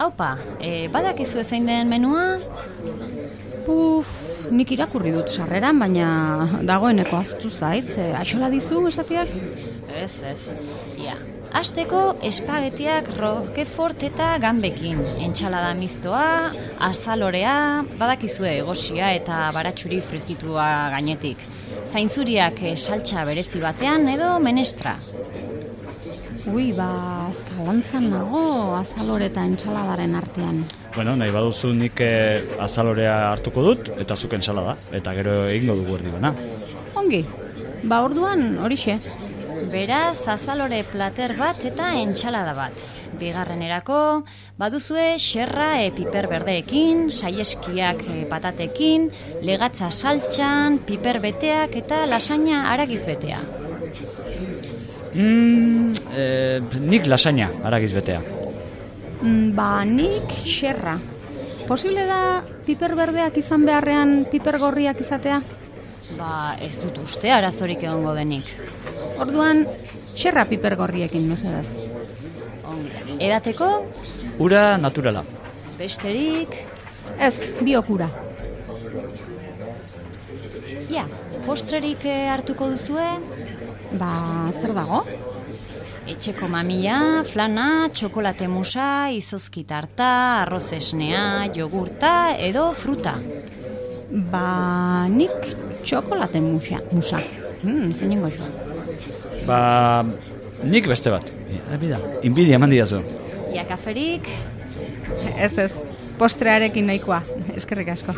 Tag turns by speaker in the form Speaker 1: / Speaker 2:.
Speaker 1: Haupa, e, badakizu zein den menua?
Speaker 2: Puf, nik irakurri dut sarreran, baina dagoeneko aztu zait. E, Aixola dizu esatiak?
Speaker 1: Ez, ez. Ia, Azteko espagetiak rokefort eta ganbekin. Entxalada mistoa, azalorea, badakizue egosia eta baratxuri frigitua gainetik. Zainzuriak eh, saltxa berezi batean edo menestra.
Speaker 2: Ui, ba, zalantzan nago azalore eta entxaladaren artean.
Speaker 3: Bueno, nahi baduzu nik eh, azalorea hartuko dut eta zuk entsalada. Eta gero egingo dugu erdi bana.
Speaker 2: Ongi, ba orduan horixe.
Speaker 1: Beraz, azalore plater bat eta entxalada bat. Bigarrenerako, baduzue xerra e piper berdeekin, saieskiak e, patatekin, legatza saltxan, piper beteak eta lasaina aragiz betea.
Speaker 3: Mm, eh, nik lasaina, aragiz betea.
Speaker 2: Mm, Ba, nik xerra. Posible da piper berdeak izan beharrean piper gorriak izatea?
Speaker 1: Ba, ez dut uste arazorik egongo denik.
Speaker 2: Orduan, xerra piper gorriekin,
Speaker 1: da. Edateko,
Speaker 3: Ura naturala.
Speaker 1: besterik,
Speaker 2: Ez, biokura.
Speaker 1: ja, postrerik eh, hartuko duzue,
Speaker 2: Ba, zer dago?
Speaker 1: Etxeko mamila, flana, txokolate musa, izozki tarta, arroz esnea, jogurta edo fruta.
Speaker 2: Ba, nik txokolate musa. musa. Hmm, zein.
Speaker 3: Ba, nik beste bat. Eh, bida, inbidia eman diazu.
Speaker 1: Ja, kaferik,
Speaker 2: Ez ez, postrearekin nahikoa. Eskerrik asko.